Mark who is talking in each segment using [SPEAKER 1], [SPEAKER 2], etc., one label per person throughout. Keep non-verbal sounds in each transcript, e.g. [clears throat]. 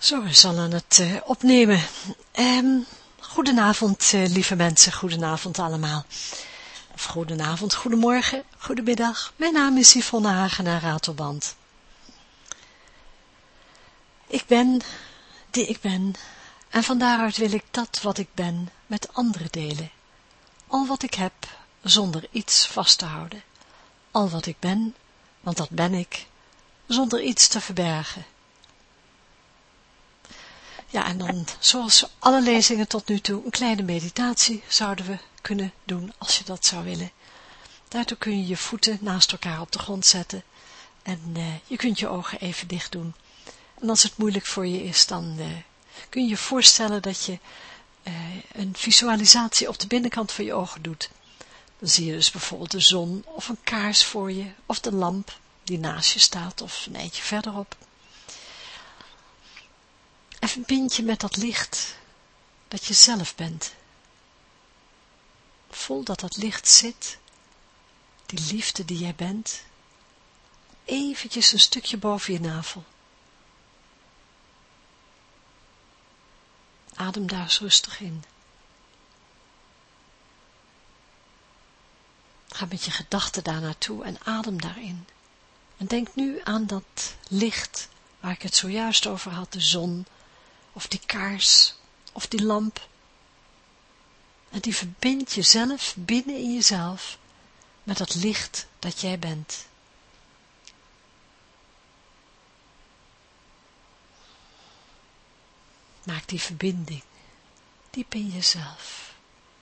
[SPEAKER 1] Zo, we zal aan het uh, opnemen. Um, goedenavond, uh, lieve mensen. Goedenavond allemaal. Of goedenavond, goedemorgen, goedemiddag. Mijn naam is Yvonne Hagenaar Ratelband. Ik ben die ik ben. En van daaruit wil ik dat wat ik ben met anderen delen. Al wat ik heb, zonder iets vast te houden. Al wat ik ben, want dat ben ik, zonder iets te verbergen. Ja, en dan, zoals alle lezingen tot nu toe, een kleine meditatie zouden we kunnen doen, als je dat zou willen. Daartoe kun je je voeten naast elkaar op de grond zetten en uh, je kunt je ogen even dicht doen. En als het moeilijk voor je is, dan uh, kun je je voorstellen dat je uh, een visualisatie op de binnenkant van je ogen doet. Dan zie je dus bijvoorbeeld de zon of een kaars voor je, of de lamp die naast je staat of een eindje verderop. En verbind je met dat licht dat je zelf bent. Voel dat dat licht zit, die liefde die jij bent, eventjes een stukje boven je navel. Adem daar eens rustig in. Ga met je gedachten daar naartoe en adem daarin. En denk nu aan dat licht waar ik het zojuist over had, de zon, of die kaars, of die lamp. En die verbindt jezelf binnen in jezelf met dat licht dat jij bent. Maak die verbinding diep in jezelf.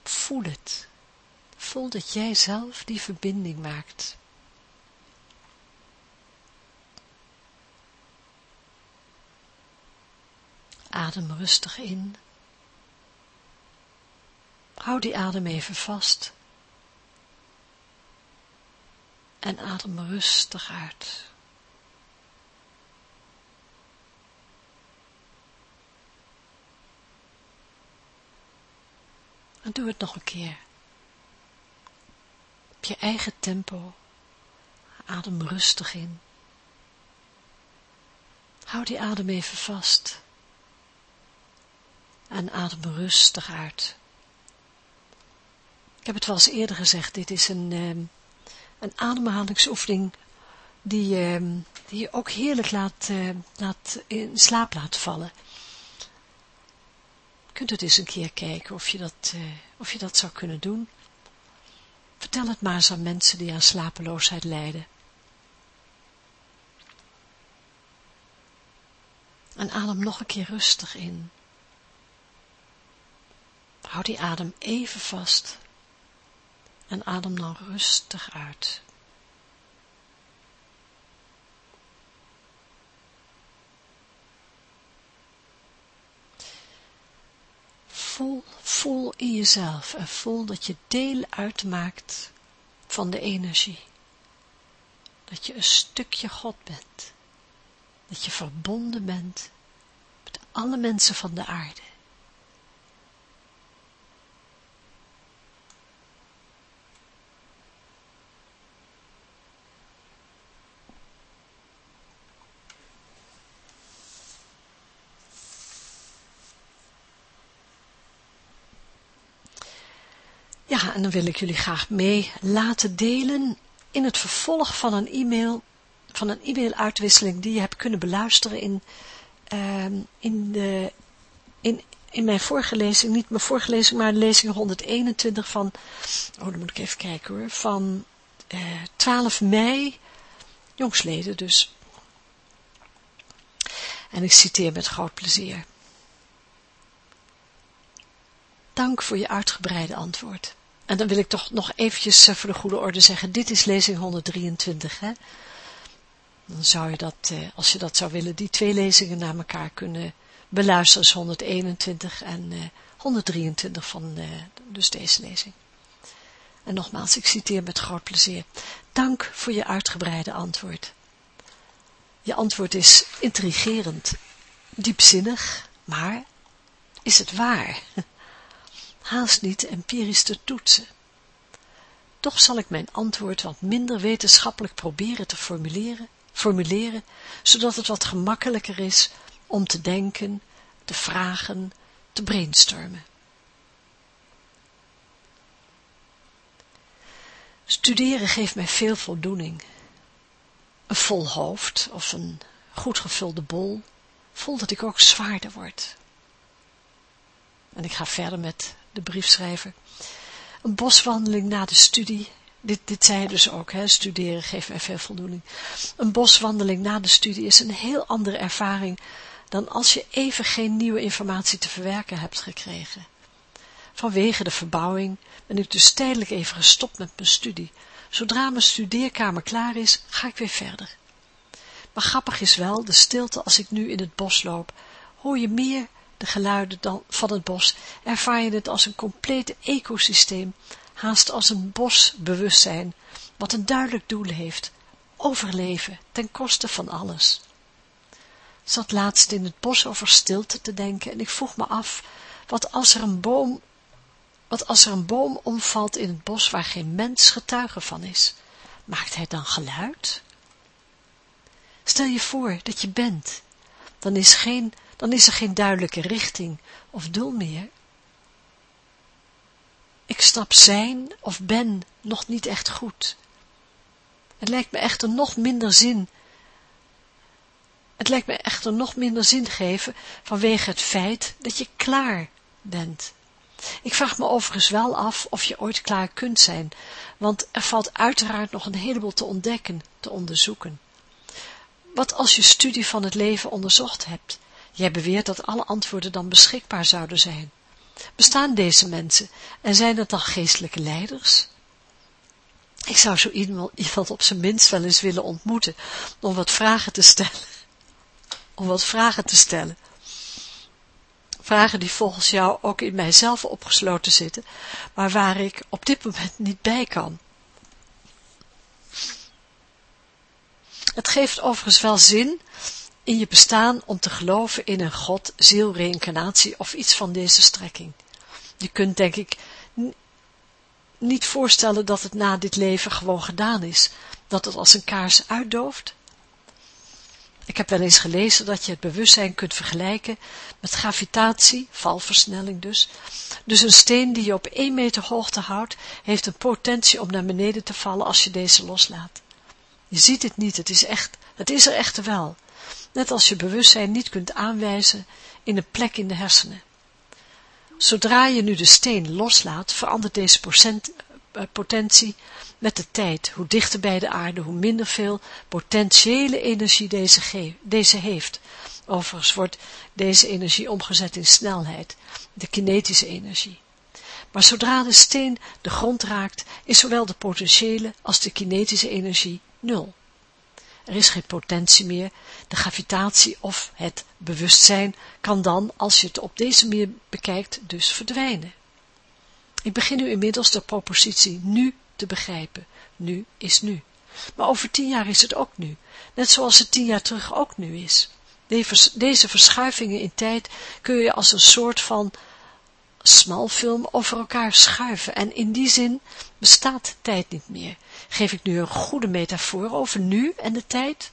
[SPEAKER 1] Voel het. Voel dat jij zelf die verbinding maakt. Adem rustig in. Hou die adem even vast. En adem rustig uit. En doe het nog een keer. Op je eigen tempo. Adem rustig in. Hou die adem even vast. En adem rustig uit. Ik heb het wel eens eerder gezegd, dit is een, um, een ademhalingsoefening die, um, die je ook heerlijk laat, uh, laat in slaap laat vallen kunt het eens een keer kijken of je dat, uh, of je dat zou kunnen doen. Vertel het maar eens aan mensen die aan slapeloosheid lijden. En adem nog een keer rustig in. Houd die adem even vast. En adem dan rustig uit. voel, voel in jezelf en voel dat je deel uitmaakt van de energie. Dat je een stukje God bent. Dat je verbonden bent met alle mensen van de aarde. En dan wil ik jullie graag mee laten delen in het vervolg van een e-mail, van een e-mail-uitwisseling die je hebt kunnen beluisteren in, uh, in, de, in, in mijn vorige lezing, niet mijn vorige lezing, maar lezing 121 van, oh dan moet ik even kijken hoor, van uh, 12 mei, jongsleden dus. En ik citeer met groot plezier. Dank voor je uitgebreide antwoord. En dan wil ik toch nog eventjes eh, voor de goede orde zeggen, dit is lezing 123, hè. Dan zou je dat, eh, als je dat zou willen, die twee lezingen naar elkaar kunnen beluisteren, is 121 en 123 eh, van dus deze lezing. En nogmaals, ik citeer met groot plezier. Dank voor je uitgebreide antwoord. Je antwoord is intrigerend, diepzinnig, maar is het waar? [laughs] haast niet empirisch te toetsen. Toch zal ik mijn antwoord wat minder wetenschappelijk proberen te formuleren, formuleren zodat het wat gemakkelijker is om te denken, te vragen, te brainstormen. Studeren geeft mij veel voldoening. Een vol hoofd of een goed gevulde bol voelt dat ik ook zwaarder word. En ik ga verder met de briefschrijver. Een boswandeling na de studie, dit, dit zei hij dus ook, hè, studeren geeft mij veel voldoening. Een boswandeling na de studie is een heel andere ervaring dan als je even geen nieuwe informatie te verwerken hebt gekregen. Vanwege de verbouwing ben ik dus tijdelijk even gestopt met mijn studie. Zodra mijn studeerkamer klaar is, ga ik weer verder. Maar grappig is wel, de stilte als ik nu in het bos loop, hoor je meer de geluiden van het bos, ervaar je het als een complete ecosysteem, haast als een bosbewustzijn, wat een duidelijk doel heeft, overleven, ten koste van alles. Ik zat laatst in het bos over stilte te denken en ik vroeg me af, wat als er een boom, wat als er een boom omvalt in het bos waar geen mens getuige van is, maakt hij dan geluid? Stel je voor dat je bent, dan is, geen, dan is er geen duidelijke richting of doel meer. Ik snap zijn of ben nog niet echt goed. Het lijkt me echter nog minder zin. Het lijkt me echter nog minder zin geven vanwege het feit dat je klaar bent. Ik vraag me overigens wel af of je ooit klaar kunt zijn, want er valt uiteraard nog een heleboel te ontdekken, te onderzoeken. Wat als je studie van het leven onderzocht hebt? Jij beweert dat alle antwoorden dan beschikbaar zouden zijn. Bestaan deze mensen en zijn het dan geestelijke leiders? Ik zou zo iemand op zijn minst wel eens willen ontmoeten, om wat vragen te stellen. Om wat vragen te stellen. Vragen die volgens jou ook in mijzelf opgesloten zitten, maar waar ik op dit moment niet bij kan. Het geeft overigens wel zin in je bestaan om te geloven in een God, ziel, reïncarnatie of iets van deze strekking. Je kunt denk ik niet voorstellen dat het na dit leven gewoon gedaan is, dat het als een kaars uitdooft. Ik heb wel eens gelezen dat je het bewustzijn kunt vergelijken met gravitatie, valversnelling dus. Dus een steen die je op één meter hoogte houdt, heeft een potentie om naar beneden te vallen als je deze loslaat. Je ziet het niet, het is, echt, het is er echter wel. Net als je bewustzijn niet kunt aanwijzen in een plek in de hersenen. Zodra je nu de steen loslaat, verandert deze eh, potentie met de tijd. Hoe dichter bij de aarde, hoe minder veel potentiële energie deze, deze heeft. Overigens wordt deze energie omgezet in snelheid, de kinetische energie. Maar zodra de steen de grond raakt, is zowel de potentiële als de kinetische energie nul. Er is geen potentie meer, de gravitatie of het bewustzijn kan dan, als je het op deze manier bekijkt, dus verdwijnen. Ik begin nu inmiddels de propositie nu te begrijpen. Nu is nu. Maar over tien jaar is het ook nu, net zoals het tien jaar terug ook nu is. Deze verschuivingen in tijd kun je als een soort van smalfilm over elkaar schuiven en in die zin bestaat tijd niet meer. Geef ik nu een goede metafoor over nu en de tijd?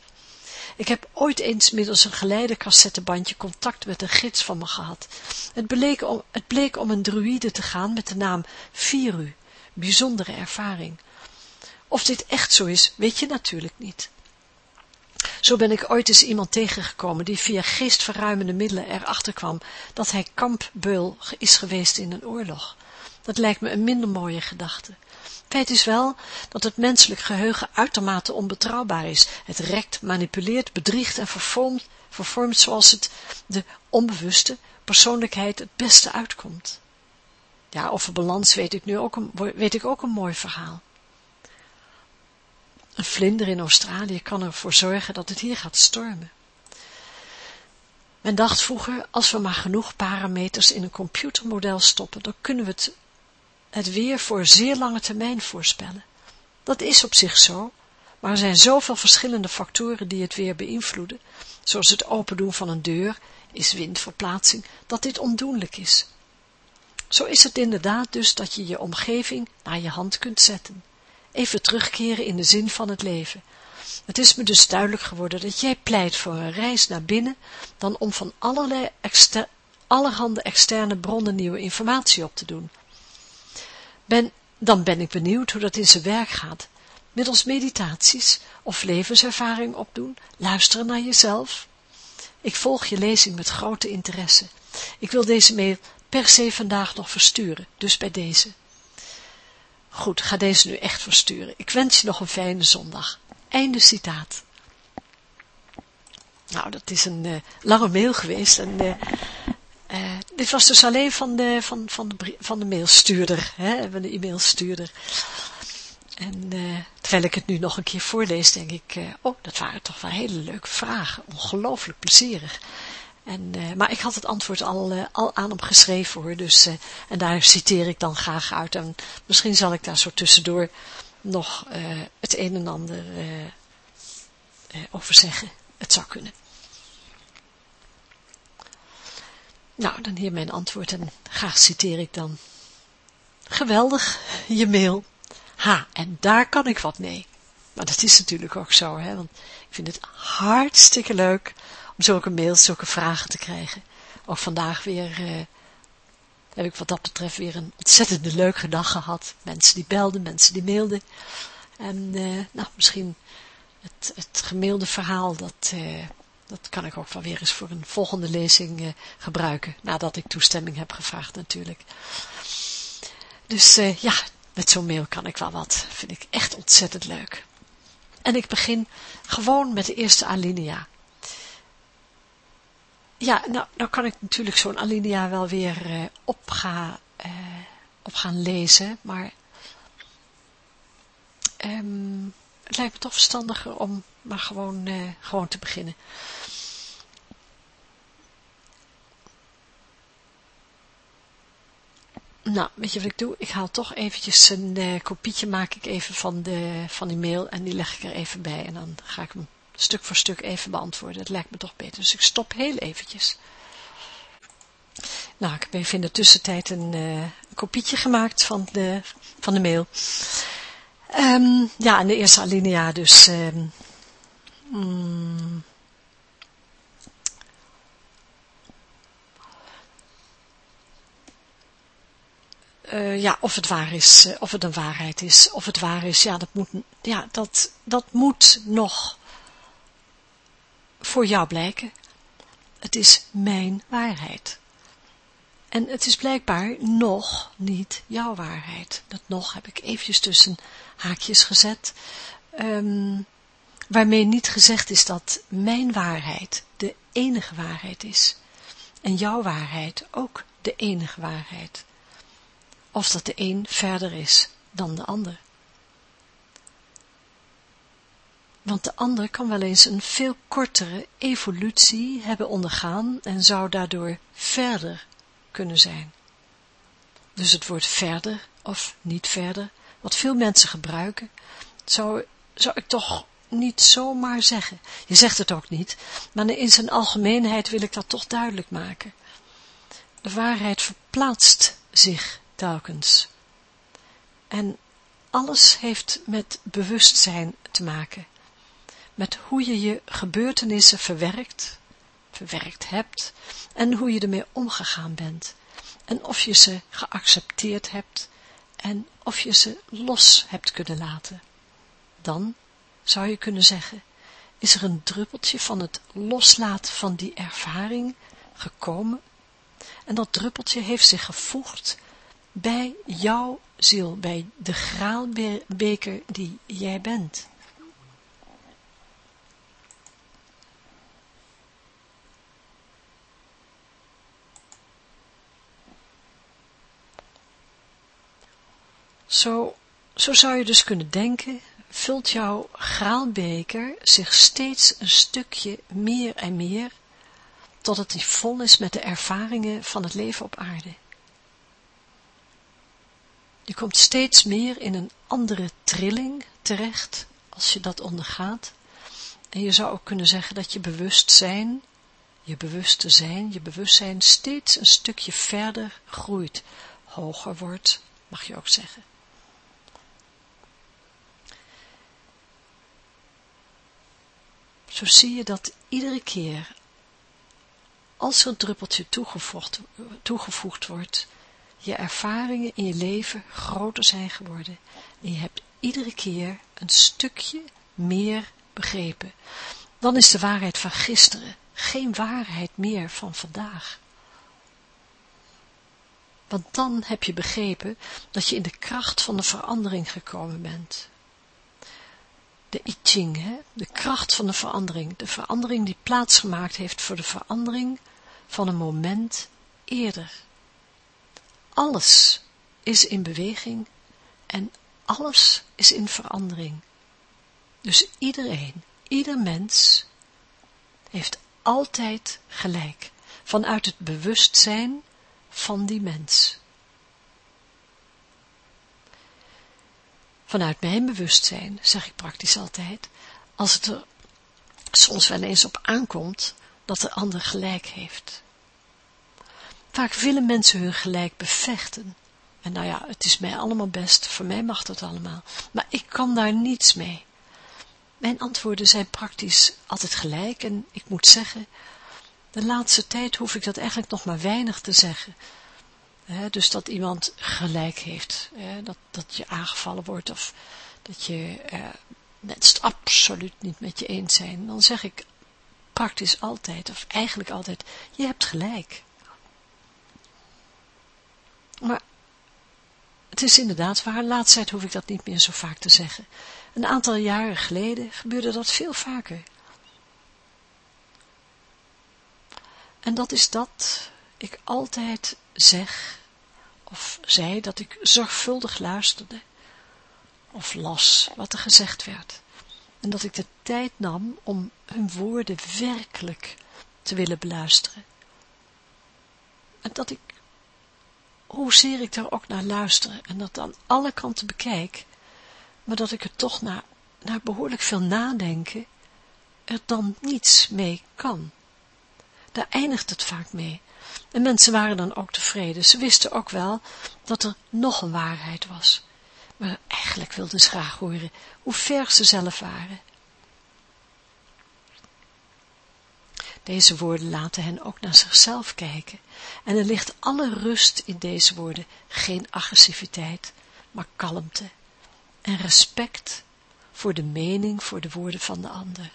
[SPEAKER 1] Ik heb ooit eens middels een geleide cassettebandje contact met een gids van me gehad. Het bleek om, het bleek om een druïde te gaan met de naam Viru, bijzondere ervaring. Of dit echt zo is, weet je natuurlijk niet. Zo ben ik ooit eens iemand tegengekomen die via geestverruimende middelen erachter kwam dat hij kampbeul is geweest in een oorlog. Dat lijkt me een minder mooie gedachte. Feit is wel dat het menselijk geheugen uitermate onbetrouwbaar is. Het rekt, manipuleert, bedriegt en vervormt, vervormt zoals het de onbewuste persoonlijkheid het beste uitkomt. Ja, over balans weet ik nu ook een, weet ik ook een mooi verhaal. Een vlinder in Australië kan ervoor zorgen dat het hier gaat stormen. Men dacht vroeger, als we maar genoeg parameters in een computermodel stoppen, dan kunnen we het, het weer voor zeer lange termijn voorspellen. Dat is op zich zo, maar er zijn zoveel verschillende factoren die het weer beïnvloeden, zoals het opendoen van een deur, is windverplaatsing, dat dit ondoenlijk is. Zo is het inderdaad dus dat je je omgeving naar je hand kunt zetten even terugkeren in de zin van het leven. Het is me dus duidelijk geworden dat jij pleit voor een reis naar binnen, dan om van allerlei exter allerhande externe bronnen nieuwe informatie op te doen. Ben, dan ben ik benieuwd hoe dat in zijn werk gaat. Middels meditaties of levenservaring opdoen, luisteren naar jezelf. Ik volg je lezing met grote interesse. Ik wil deze mail per se vandaag nog versturen, dus bij deze. Goed, ga deze nu echt versturen. Ik wens je nog een fijne zondag. Einde citaat. Nou, dat is een uh, lange mail geweest en uh, uh, dit was dus alleen van de, van, van de, van de mailstuurder, hè, van de e-mailstuurder. En terwijl ik het nu nog een keer voorlees, denk ik, oh, dat waren toch wel hele leuke vragen. Ongelooflijk plezierig. En, maar ik had het antwoord al, al aan hem geschreven hoor, dus, en daar citeer ik dan graag uit. En misschien zal ik daar zo tussendoor nog het een en ander over zeggen. Het zou kunnen. Nou, dan hier mijn antwoord en graag citeer ik dan. Geweldig, je mail. Ha, en daar kan ik wat mee. Maar dat is natuurlijk ook zo, hè, want ik vind het hartstikke leuk om zulke mails, zulke vragen te krijgen. Ook vandaag weer uh, heb ik wat dat betreft weer een ontzettende leuke dag gehad. Mensen die belden, mensen die mailden. En uh, nou, misschien het, het gemailde verhaal, dat, uh, dat kan ik ook wel weer eens voor een volgende lezing gebruiken. Nadat ik toestemming heb gevraagd natuurlijk. Dus ja, met zo'n mail kan ik wel wat. Vind ik echt ontzettend leuk. En ik begin gewoon met de eerste alinea ja, nou, nou kan ik natuurlijk zo'n alinea wel weer uh, op, uh, op gaan lezen, maar um, het lijkt me toch verstandiger om maar gewoon, uh, gewoon te beginnen. Nou, weet je wat ik doe? Ik haal toch eventjes een uh, kopietje, maak ik even van, de, van die mail en die leg ik er even bij en dan ga ik hem stuk voor stuk even beantwoorden. Dat lijkt me toch beter. Dus ik stop heel eventjes. Nou, ik heb even in de tussentijd een, uh, kopietje gemaakt van de, van de mail. Um, ja, en de eerste alinea dus... Um, Uh, ja, of het waar is, uh, of het een waarheid is, of het waar is, ja, dat moet, ja, dat, dat moet nog voor jou blijken. Het is mijn waarheid. En het is blijkbaar nog niet jouw waarheid. Dat nog heb ik eventjes tussen haakjes gezet. Um, waarmee niet gezegd is dat mijn waarheid de enige waarheid is. En jouw waarheid ook de enige waarheid. Of dat de een verder is dan de ander. want de ander kan wel eens een veel kortere evolutie hebben ondergaan en zou daardoor verder kunnen zijn. Dus het woord verder of niet verder, wat veel mensen gebruiken, zou, zou ik toch niet zomaar zeggen. Je zegt het ook niet, maar in zijn algemeenheid wil ik dat toch duidelijk maken. De waarheid verplaatst zich telkens. En alles heeft met bewustzijn te maken met hoe je je gebeurtenissen verwerkt, verwerkt hebt en hoe je ermee omgegaan bent en of je ze geaccepteerd hebt en of je ze los hebt kunnen laten. Dan zou je kunnen zeggen, is er een druppeltje van het loslaten van die ervaring gekomen en dat druppeltje heeft zich gevoegd bij jouw ziel, bij de graalbeker die jij bent. Zo, zo zou je dus kunnen denken, vult jouw graalbeker zich steeds een stukje meer en meer, totdat hij vol is met de ervaringen van het leven op aarde. Je komt steeds meer in een andere trilling terecht, als je dat ondergaat. En je zou ook kunnen zeggen dat je bewustzijn, je bewuste zijn, je bewustzijn steeds een stukje verder groeit, hoger wordt, mag je ook zeggen. Zo zie je dat iedere keer als er een druppeltje toegevoegd, wordt, je ervaringen in je leven groter zijn geworden. En je hebt iedere keer een stukje meer begrepen. Dan is de waarheid van gisteren geen waarheid meer van vandaag. Want dan heb je begrepen dat je in de kracht van de verandering gekomen bent. De I Ching, hè? de kracht van de verandering. De verandering die plaatsgemaakt heeft voor de verandering van een moment eerder. Alles is in beweging en alles is in verandering. Dus iedereen, ieder mens heeft altijd gelijk, vanuit het bewustzijn van die mens. Vanuit mijn bewustzijn, zeg ik praktisch altijd, als het er soms wel eens op aankomt, dat de ander gelijk heeft. Vaak willen mensen hun gelijk bevechten. En nou ja, het is mij allemaal best, voor mij mag dat allemaal. Maar ik kan daar niets mee. Mijn antwoorden zijn praktisch altijd gelijk en ik moet zeggen, de laatste tijd hoef ik dat eigenlijk nog maar weinig te zeggen. Dus dat iemand gelijk heeft, dat, dat je aangevallen wordt of dat je eh, het absoluut niet met je eens zijn, dan zeg ik praktisch altijd, of eigenlijk altijd, je hebt gelijk. Maar het is inderdaad waar, laatst tijd hoef ik dat niet meer zo vaak te zeggen. Een aantal jaren geleden gebeurde dat veel vaker. En dat is dat ik altijd zeg, of zei dat ik zorgvuldig luisterde, of las wat er gezegd werd, en dat ik de tijd nam om hun woorden werkelijk te willen beluisteren. En dat ik, hoezeer ik daar ook naar luister, en dat aan alle kanten bekijk, maar dat ik er toch na, na behoorlijk veel nadenken er dan niets mee kan. Daar eindigt het vaak mee. En mensen waren dan ook tevreden. Ze wisten ook wel dat er nog een waarheid was. Maar eigenlijk wilden ze graag horen hoe ver ze zelf waren. Deze woorden laten hen ook naar zichzelf kijken. En er ligt alle rust in deze woorden, geen agressiviteit, maar kalmte en respect voor de mening, voor de woorden van de ander.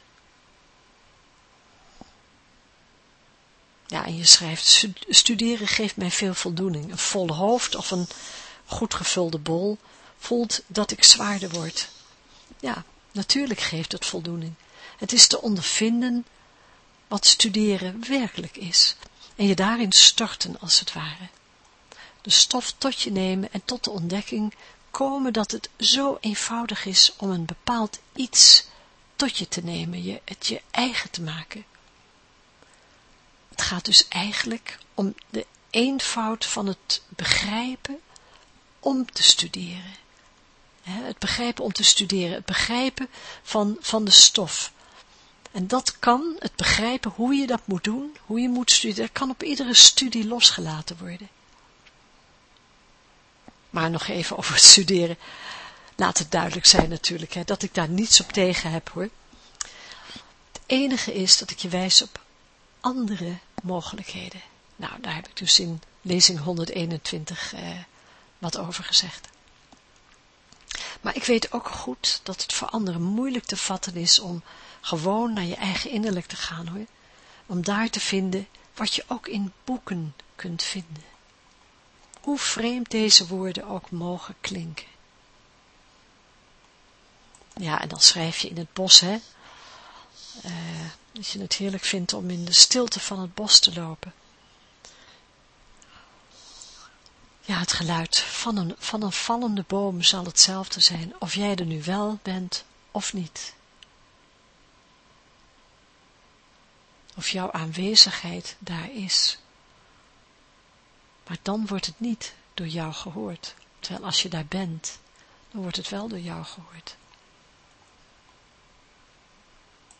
[SPEAKER 1] Ja, en je schrijft, studeren geeft mij veel voldoening. Een vol hoofd of een goed gevulde bol voelt dat ik zwaarder word. Ja, natuurlijk geeft het voldoening. Het is te ondervinden wat studeren werkelijk is en je daarin storten als het ware. De stof tot je nemen en tot de ontdekking komen dat het zo eenvoudig is om een bepaald iets tot je te nemen, je, het je eigen te maken. Het gaat dus eigenlijk om de eenvoud van het begrijpen om te studeren. Het begrijpen om te studeren, het begrijpen van, van de stof. En dat kan, het begrijpen hoe je dat moet doen, hoe je moet studeren, kan op iedere studie losgelaten worden. Maar nog even over het studeren. Laat het duidelijk zijn natuurlijk, hè, dat ik daar niets op tegen heb hoor. Het enige is dat ik je wijs op andere mogelijkheden. Nou, daar heb ik dus in lezing 121 eh, wat over gezegd. Maar ik weet ook goed dat het voor anderen moeilijk te vatten is om gewoon naar je eigen innerlijk te gaan hoor. Om daar te vinden wat je ook in boeken kunt vinden. Hoe vreemd deze woorden ook mogen klinken. Ja, en dan schrijf je in het bos, hè. Dat je het heerlijk vindt om in de stilte van het bos te lopen. Ja, het geluid van een, van een vallende boom zal hetzelfde zijn, of jij er nu wel bent of niet. Of jouw aanwezigheid daar is. Maar dan wordt het niet door jou gehoord. Terwijl als je daar bent, dan wordt het wel door jou gehoord.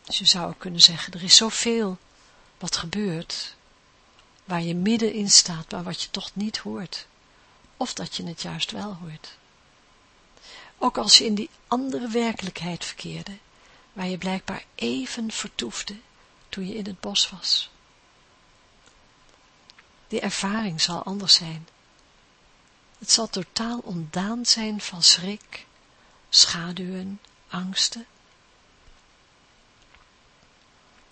[SPEAKER 1] Dus je zou kunnen zeggen, er is zoveel wat gebeurt, waar je middenin staat, maar wat je toch niet hoort. Of dat je het juist wel hoort. Ook als je in die andere werkelijkheid verkeerde, waar je blijkbaar even vertoefde toen je in het bos was. Die ervaring zal anders zijn. Het zal totaal ontdaan zijn van schrik, schaduwen, angsten.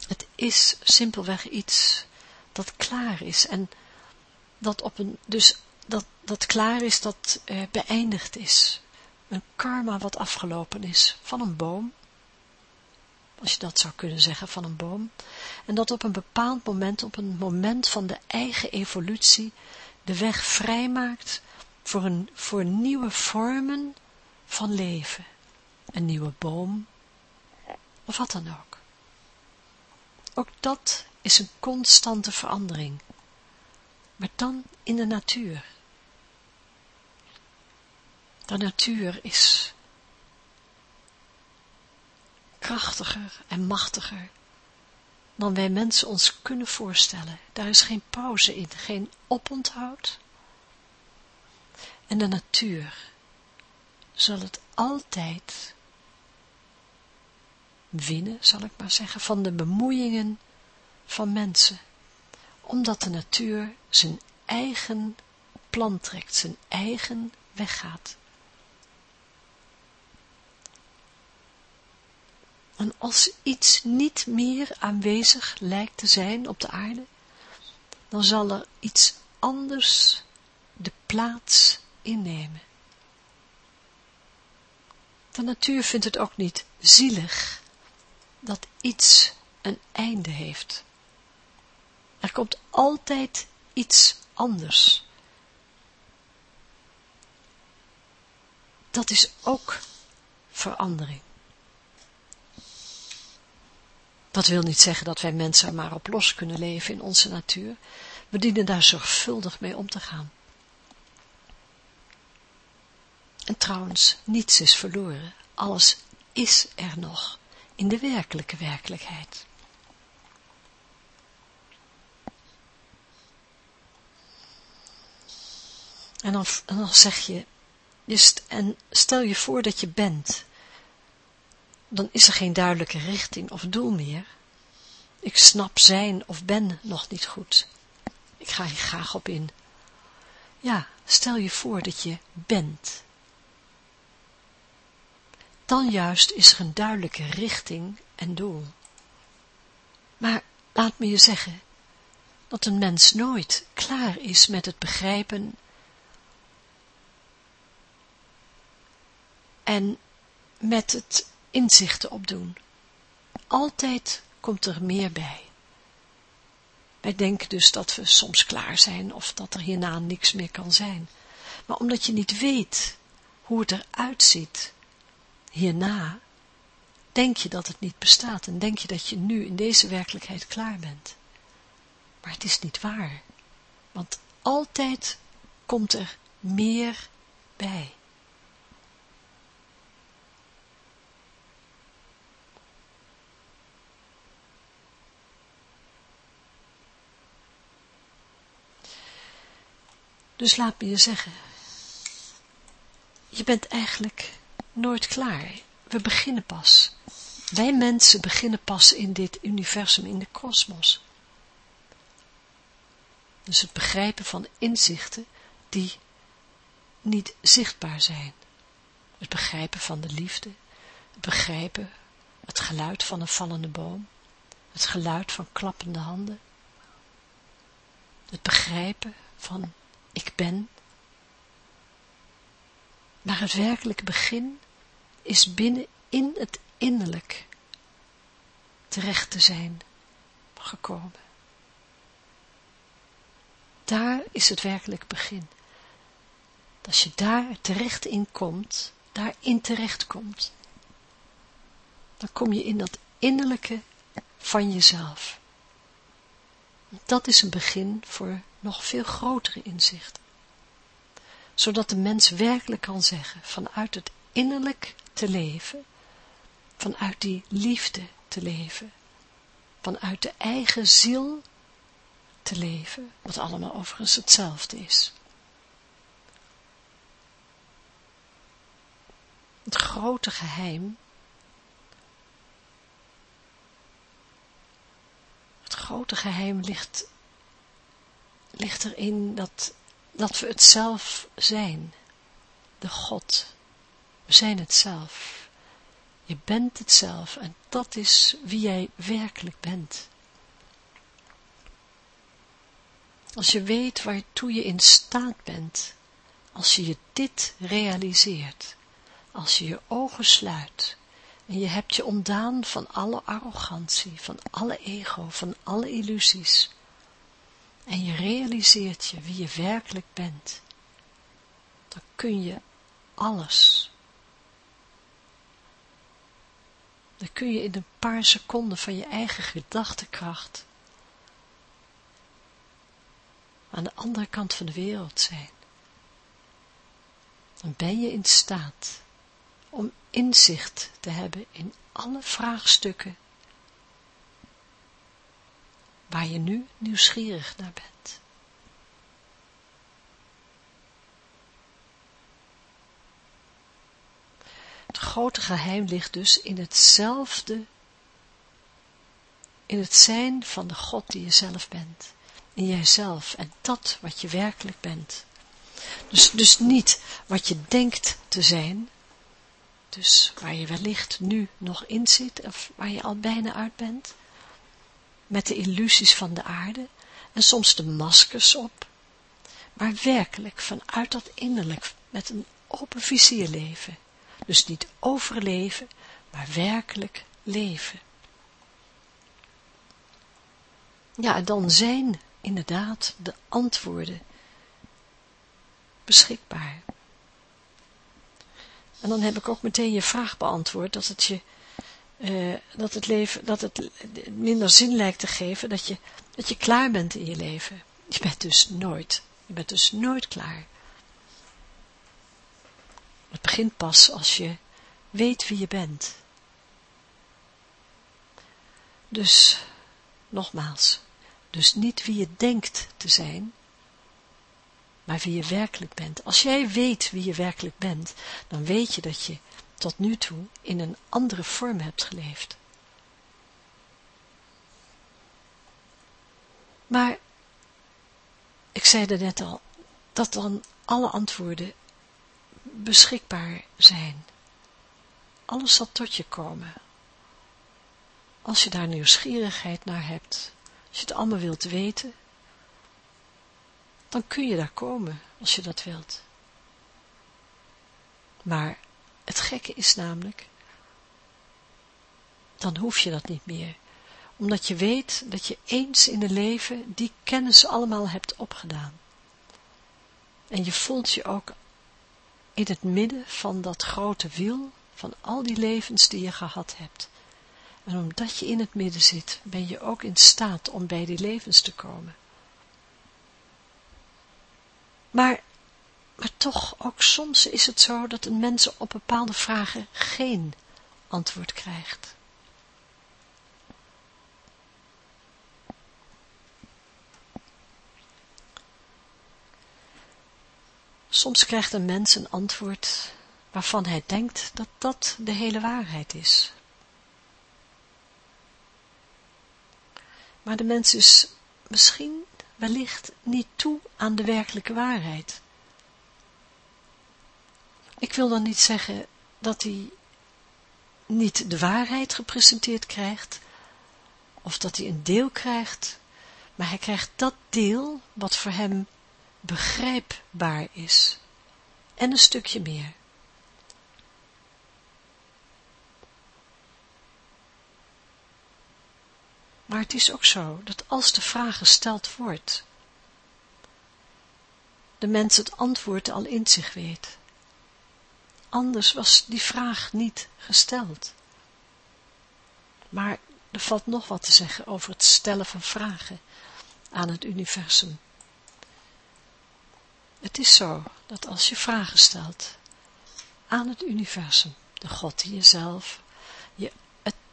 [SPEAKER 1] Het is simpelweg iets dat klaar is en dat op een, dus dat, dat klaar is, dat uh, beëindigd is. Een karma wat afgelopen is van een boom, als je dat zou kunnen zeggen, van een boom, en dat op een bepaald moment, op een moment van de eigen evolutie, de weg vrijmaakt voor, een, voor nieuwe vormen van leven. Een nieuwe boom, of wat dan ook. Ook dat is een constante verandering, maar dan in de natuur. De natuur is krachtiger en machtiger dan wij mensen ons kunnen voorstellen. Daar is geen pauze in, geen oponthoud. En de natuur zal het altijd winnen, zal ik maar zeggen, van de bemoeiingen van mensen, omdat de natuur zijn eigen plan trekt, zijn eigen weg gaat. En als iets niet meer aanwezig lijkt te zijn op de aarde, dan zal er iets anders de plaats innemen. De natuur vindt het ook niet zielig dat iets een einde heeft. Er komt altijd iets anders. Dat is ook verandering. Dat wil niet zeggen dat wij mensen er maar op los kunnen leven in onze natuur. We dienen daar zorgvuldig mee om te gaan. En trouwens, niets is verloren. Alles is er nog in de werkelijke werkelijkheid. En dan, dan zeg je, en stel je voor dat je bent, dan is er geen duidelijke richting of doel meer. Ik snap zijn of ben nog niet goed. Ik ga hier graag op in. Ja, stel je voor dat je bent. Dan juist is er een duidelijke richting en doel. Maar laat me je zeggen, dat een mens nooit klaar is met het begrijpen en met het inzichten opdoen. Altijd komt er meer bij. Wij denken dus dat we soms klaar zijn of dat er hierna niks meer kan zijn. Maar omdat je niet weet hoe het eruit ziet hierna, denk je dat het niet bestaat en denk je dat je nu in deze werkelijkheid klaar bent. Maar het is niet waar, want altijd komt er meer bij. Dus laat me je zeggen, je bent eigenlijk nooit klaar. We beginnen pas. Wij mensen beginnen pas in dit universum, in de kosmos. Dus het begrijpen van inzichten die niet zichtbaar zijn. Het begrijpen van de liefde, het begrijpen, het geluid van een vallende boom, het geluid van klappende handen, het begrijpen van ik ben. Maar het werkelijke begin is binnen in het innerlijk terecht te zijn gekomen. Daar is het werkelijk begin. Als je daar terecht in komt, daarin terecht komt, dan kom je in dat innerlijke van jezelf. Dat is een begin voor nog veel grotere inzichten. Zodat de mens werkelijk kan zeggen, vanuit het innerlijk te leven, vanuit die liefde te leven, vanuit de eigen ziel te leven, wat allemaal overigens hetzelfde is. Het grote geheim, het grote geheim ligt, ligt erin dat, dat we het zelf zijn, de God. We zijn het zelf. Je bent het zelf en dat is wie jij werkelijk bent. Als je weet waartoe je in staat bent, als je je dit realiseert, als je je ogen sluit en je hebt je ontdaan van alle arrogantie, van alle ego, van alle illusies, en je realiseert je wie je werkelijk bent, dan kun je alles. Dan kun je in een paar seconden van je eigen gedachtekracht aan de andere kant van de wereld zijn. Dan ben je in staat om inzicht te hebben in alle vraagstukken waar je nu nieuwsgierig naar bent. Het grote geheim ligt dus in hetzelfde, in het zijn van de God die je zelf bent, in jijzelf en dat wat je werkelijk bent. Dus, dus niet wat je denkt te zijn, dus waar je wellicht nu nog in zit, of waar je al bijna uit bent, met de illusies van de aarde en soms de maskers op, maar werkelijk vanuit dat innerlijk met een open vizier leven. Dus niet overleven, maar werkelijk leven. Ja, dan zijn inderdaad de antwoorden beschikbaar. En dan heb ik ook meteen je vraag beantwoord, dat het je, uh, dat het leven, dat het minder zin lijkt te geven, dat je, dat je klaar bent in je leven. Je bent dus nooit, je bent dus nooit klaar. Het begint pas als je weet wie je bent. Dus, nogmaals, dus niet wie je denkt te zijn, maar wie je werkelijk bent. Als jij weet wie je werkelijk bent, dan weet je dat je tot nu toe in een andere vorm hebt geleefd. Maar, ik zei er net al, dat dan alle antwoorden beschikbaar zijn. Alles zal tot je komen. Als je daar nieuwsgierigheid naar hebt, als je het allemaal wilt weten, dan kun je daar komen, als je dat wilt. Maar het gekke is namelijk, dan hoef je dat niet meer, omdat je weet dat je eens in het leven die kennis allemaal hebt opgedaan. En je voelt je ook in het midden van dat grote wiel van al die levens die je gehad hebt. En omdat je in het midden zit, ben je ook in staat om bij die levens te komen. Maar, maar toch, ook soms is het zo dat een mens op bepaalde vragen geen antwoord krijgt. Soms krijgt een mens een antwoord waarvan hij denkt dat dat de hele waarheid is. Maar de mens is misschien wellicht niet toe aan de werkelijke waarheid. Ik wil dan niet zeggen dat hij niet de waarheid gepresenteerd krijgt, of dat hij een deel krijgt, maar hij krijgt dat deel wat voor hem begrijpbaar is, en een stukje meer. Maar het is ook zo dat als de vraag gesteld wordt, de mens het antwoord al in zich weet. Anders was die vraag niet gesteld. Maar er valt nog wat te zeggen over het stellen van vragen aan het universum. Het is zo dat als je vragen stelt aan het universum, de God die jezelf, je,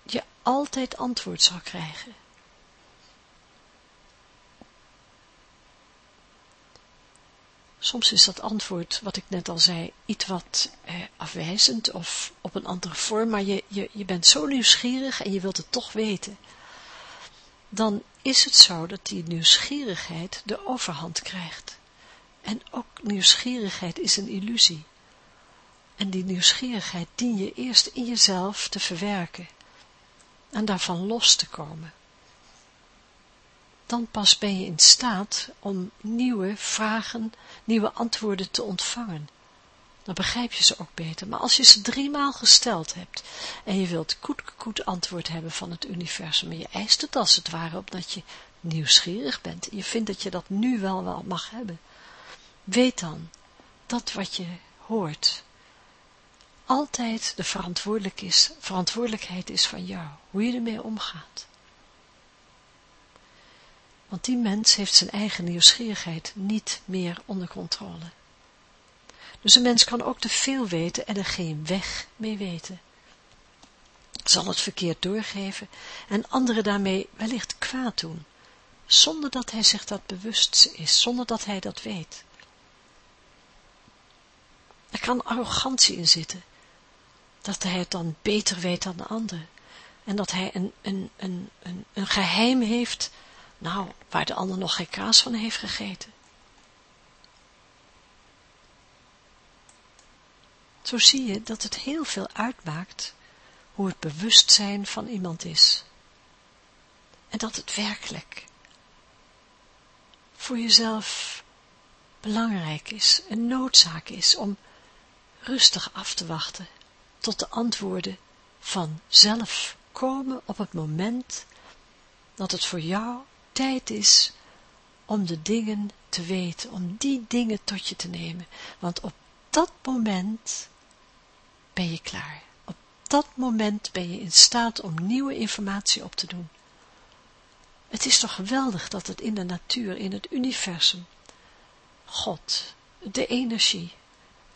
[SPEAKER 1] je altijd antwoord zal krijgen. Soms is dat antwoord, wat ik net al zei, iets wat eh, afwijzend of op een andere vorm, maar je, je, je bent zo nieuwsgierig en je wilt het toch weten. dan is het zo dat die nieuwsgierigheid de overhand krijgt. En ook nieuwsgierigheid is een illusie. En die nieuwsgierigheid dien je eerst in jezelf te verwerken en daarvan los te komen. Dan pas ben je in staat om nieuwe vragen, nieuwe antwoorden te ontvangen. Dan begrijp je ze ook beter. Maar als je ze driemaal gesteld hebt en je wilt koet, koet antwoord hebben van het universum en je eist het als het ware omdat je nieuwsgierig bent en je vindt dat je dat nu wel wel mag hebben, weet dan dat wat je hoort altijd de verantwoordelijk is, verantwoordelijkheid is van jou, hoe je ermee omgaat. Want die mens heeft zijn eigen nieuwsgierigheid niet meer onder controle. Dus een mens kan ook te veel weten en er geen weg mee weten. Zal het verkeerd doorgeven en anderen daarmee wellicht kwaad doen, zonder dat hij zich dat bewust is, zonder dat hij dat weet. Er kan arrogantie in zitten, dat hij het dan beter weet dan de ander. En dat hij een, een, een, een, een geheim heeft, nou, waar de ander nog geen kaas van heeft gegeten. Zo zie je dat het heel veel uitmaakt hoe het bewustzijn van iemand is. En dat het werkelijk voor jezelf belangrijk is, een noodzaak is om rustig af te wachten tot de antwoorden van zelf komen op het moment dat het voor jou tijd is om de dingen te weten, om die dingen tot je te nemen. Want op dat moment ben je klaar. Op dat moment ben je in staat om nieuwe informatie op te doen. Het is toch geweldig dat het in de natuur, in het universum, God, de energie,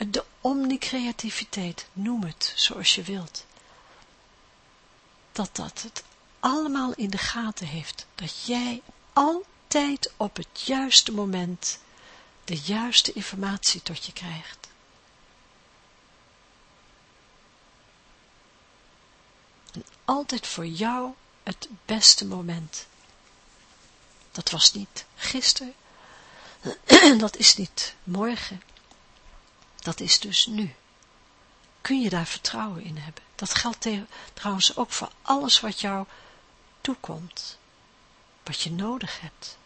[SPEAKER 1] de omnicreativiteit, noem het zoals je wilt, dat dat het allemaal in de gaten heeft, dat jij altijd op het juiste moment de juiste informatie tot je krijgt. En altijd voor jou het beste moment. Dat was niet gisteren, [clears throat] dat is niet morgen, dat is dus nu. Kun je daar vertrouwen in hebben? Dat geldt trouwens ook voor alles wat jou toekomt, wat je nodig hebt.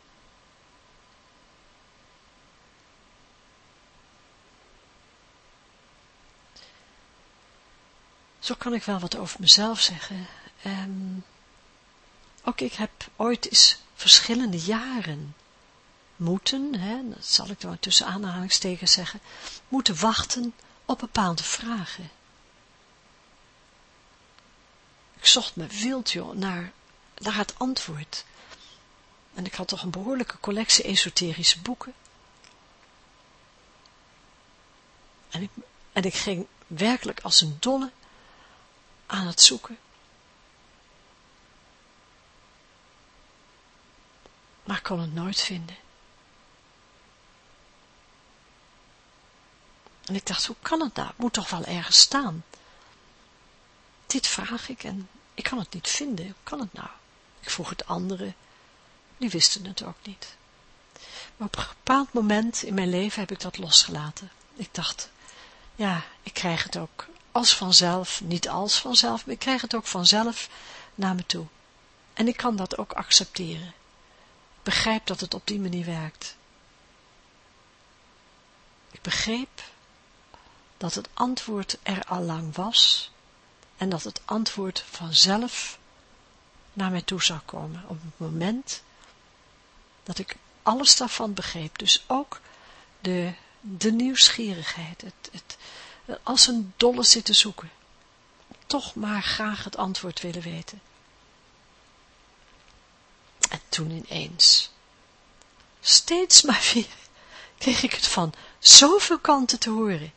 [SPEAKER 1] Zo kan ik wel wat over mezelf zeggen. Um, ook ik heb ooit eens verschillende jaren moeten, hè, dat zal ik dan tussen aanhalingstekens zeggen, moeten wachten op bepaalde vragen. Ik zocht me wild, joh, naar, naar het antwoord. En ik had toch een behoorlijke collectie esoterische boeken. En ik, en ik ging werkelijk als een dolle aan het zoeken. Maar kon het nooit vinden. En ik dacht, hoe kan het nou? Het moet toch wel ergens staan. Dit vraag ik en ik kan het niet vinden. Hoe kan het nou? Ik vroeg het anderen. Die wisten het ook niet. Maar op een bepaald moment in mijn leven heb ik dat losgelaten. Ik dacht, ja, ik krijg het ook als vanzelf, niet als vanzelf, maar ik krijg het ook vanzelf naar me toe. En ik kan dat ook accepteren. Ik begrijp dat het op die manier werkt. Ik begreep dat het antwoord er al lang was en dat het antwoord vanzelf naar mij toe zou komen op het moment dat ik alles daarvan begreep. Dus ook de, de nieuwsgierigheid, het, het, als een dolle zitten zoeken. Toch maar graag het antwoord willen weten. En toen ineens, steeds maar weer, kreeg ik het van zoveel kanten te horen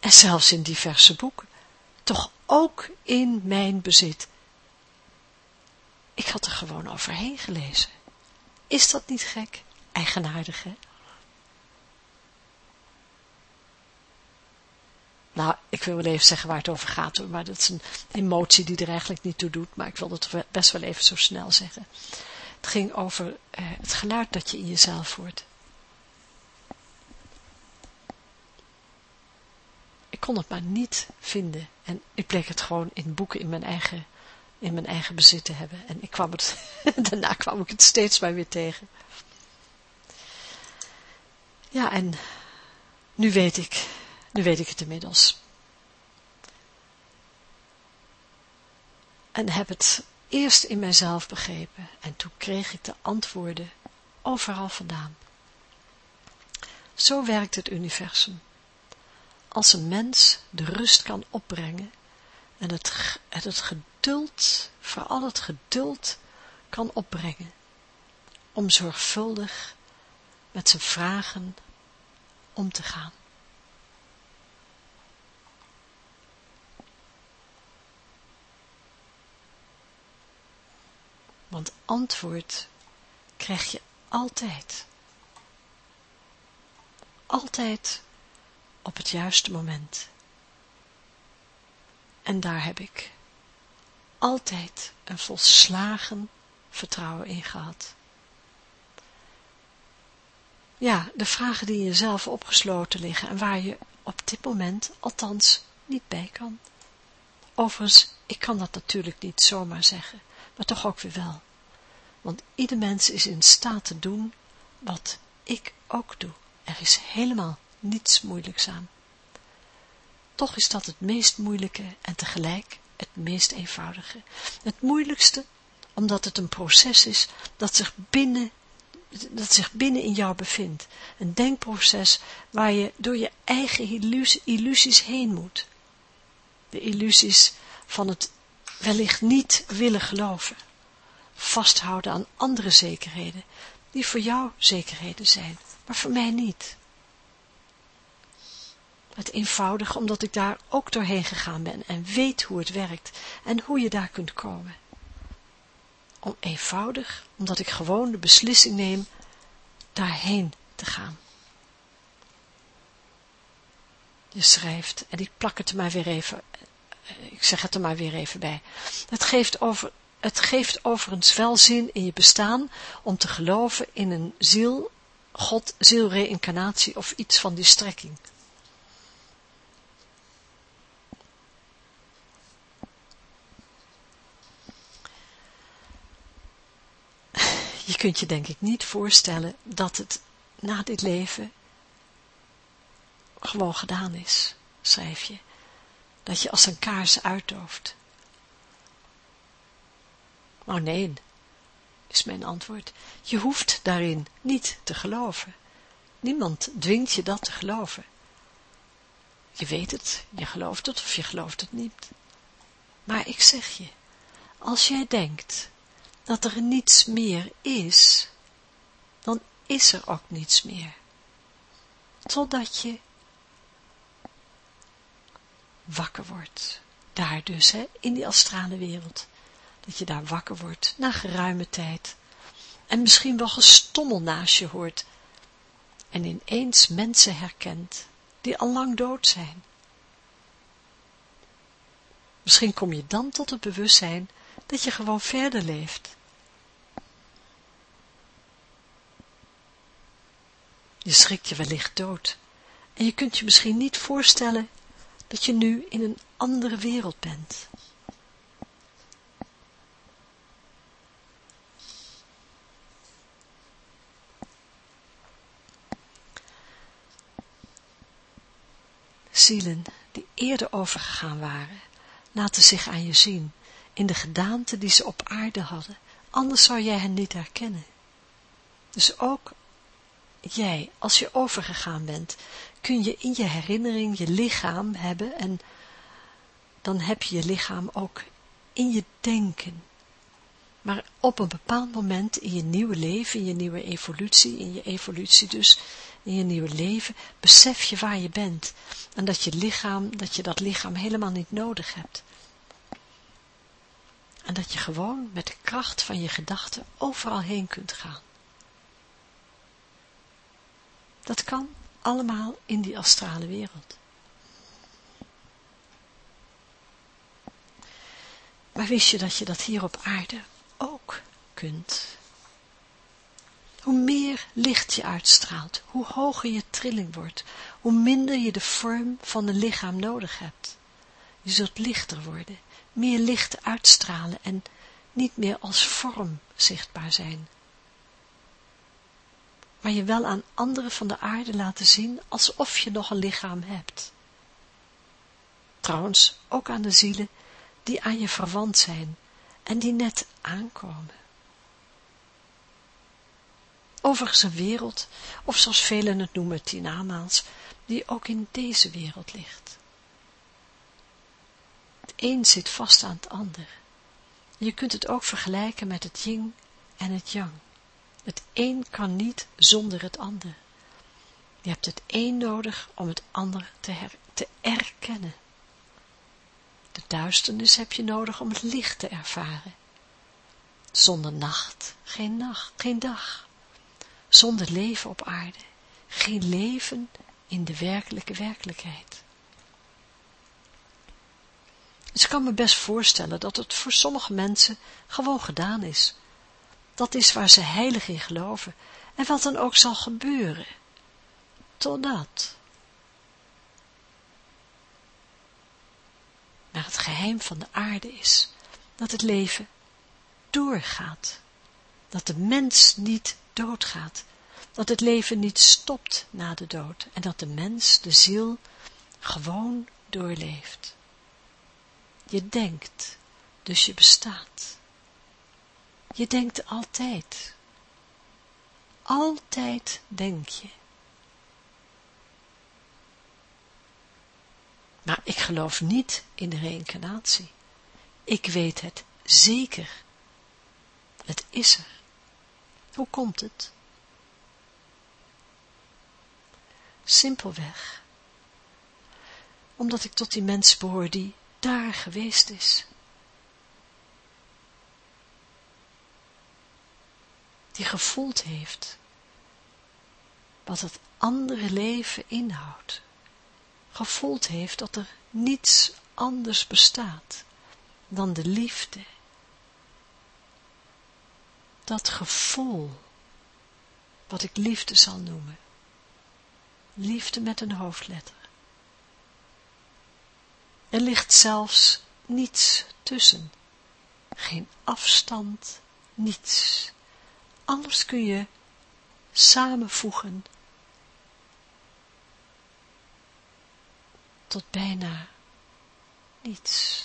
[SPEAKER 1] en zelfs in diverse boeken, toch ook in mijn bezit. Ik had er gewoon overheen gelezen. Is dat niet gek? Eigenaardig, hè? nou, ik wil wel even zeggen waar het over gaat maar dat is een emotie die er eigenlijk niet toe doet, maar ik wil het best wel even zo snel zeggen. Het ging over uh, het geluid dat je in jezelf hoort. Ik kon het maar niet vinden en ik bleek het gewoon in boeken in mijn eigen, in mijn eigen bezit te hebben en ik kwam het, [laughs] daarna kwam ik het steeds maar weer tegen. Ja, en nu weet ik, nu weet ik het inmiddels. En heb het eerst in mijzelf begrepen en toen kreeg ik de antwoorden overal vandaan. Zo werkt het universum. Als een mens de rust kan opbrengen en het, het geduld, vooral het geduld kan opbrengen, om zorgvuldig met zijn vragen om te gaan. Want antwoord krijg je altijd. Altijd op het juiste moment. En daar heb ik altijd een volslagen vertrouwen in gehad. Ja, de vragen die in jezelf opgesloten liggen en waar je op dit moment althans niet bij kan. Overigens, ik kan dat natuurlijk niet zomaar zeggen maar toch ook weer wel. Want ieder mens is in staat te doen wat ik ook doe. Er is helemaal niets moeilijks aan. Toch is dat het meest moeilijke en tegelijk het meest eenvoudige. Het moeilijkste, omdat het een proces is dat zich binnen, dat zich binnen in jou bevindt. Een denkproces waar je door je eigen illusies heen moet. De illusies van het wellicht niet willen geloven. Vasthouden aan andere zekerheden, die voor jou zekerheden zijn, maar voor mij niet. Het eenvoudige, omdat ik daar ook doorheen gegaan ben en weet hoe het werkt en hoe je daar kunt komen. Om eenvoudig, omdat ik gewoon de beslissing neem daarheen te gaan. Je schrijft, en ik plak het er maar weer even ik zeg het er maar weer even bij. Het geeft, over, het geeft overigens wel zin in je bestaan om te geloven in een ziel, God, zielreïncarnatie of iets van die strekking. Kunt je denk ik niet voorstellen dat het na dit leven gewoon gedaan is, schrijf je dat je als een kaars uitdooft. Oh nee, is mijn antwoord. Je hoeft daarin niet te geloven. Niemand dwingt je dat te geloven. Je weet het, je gelooft het of je gelooft het niet. Maar ik zeg je, als jij denkt dat er niets meer is, dan is er ook niets meer. Totdat je wakker wordt. Daar dus, hè, in die astrale wereld. Dat je daar wakker wordt, na geruime tijd. En misschien wel gestommel naast je hoort. En ineens mensen herkent, die al lang dood zijn. Misschien kom je dan tot het bewustzijn dat je gewoon verder leeft. Je schrikt je wellicht dood. En je kunt je misschien niet voorstellen dat je nu in een andere wereld bent. Zielen die eerder overgegaan waren, laten zich aan je zien, in de gedaante die ze op aarde hadden, anders zou jij hen niet herkennen. Dus ook jij, als je overgegaan bent, kun je in je herinnering je lichaam hebben en dan heb je je lichaam ook in je denken. Maar op een bepaald moment in je nieuwe leven, in je nieuwe evolutie, in je evolutie dus, in je nieuwe leven, besef je waar je bent. En dat je lichaam, dat je dat lichaam helemaal niet nodig hebt. En dat je gewoon met de kracht van je gedachten overal heen kunt gaan. Dat kan allemaal in die astrale wereld. Maar wist je dat je dat hier op aarde ook kunt? Hoe meer licht je uitstraalt, hoe hoger je trilling wordt, hoe minder je de vorm van een lichaam nodig hebt. Je zult lichter worden, meer licht uitstralen en niet meer als vorm zichtbaar zijn, maar je wel aan anderen van de aarde laten zien alsof je nog een lichaam hebt. Trouwens, ook aan de zielen die aan je verwant zijn en die net aankomen. Overigens een wereld, of zoals velen het noemen, tinamaals, die ook in deze wereld ligt. Het een zit vast aan het ander. Je kunt het ook vergelijken met het yin en het yang. Het een kan niet zonder het ander. Je hebt het een nodig om het ander te, te erkennen. De duisternis heb je nodig om het licht te ervaren. Zonder nacht, geen nacht, geen dag. Zonder leven op aarde, geen leven in de werkelijke werkelijkheid. Dus ik kan me best voorstellen dat het voor sommige mensen gewoon gedaan is. Dat is waar ze heilig in geloven en wat dan ook zal gebeuren. Totdat. Maar het geheim van de aarde is dat het leven doorgaat. Dat de mens niet doodgaat. Dat het leven niet stopt na de dood. En dat de mens, de ziel, gewoon doorleeft. Je denkt, dus je bestaat. Je denkt altijd. Altijd denk je. Maar ik geloof niet in de reïncarnatie. Ik weet het zeker. Het is er. Hoe komt het? Simpelweg. Omdat ik tot die mens behoor die daar geweest is. Die gevoeld heeft wat het andere leven inhoudt. Gevoeld heeft dat er niets anders bestaat dan de liefde. Dat gevoel, wat ik liefde zal noemen. Liefde met een hoofdletter. Er ligt zelfs niets tussen. Geen afstand, niets. Alles kun je samenvoegen tot bijna niets.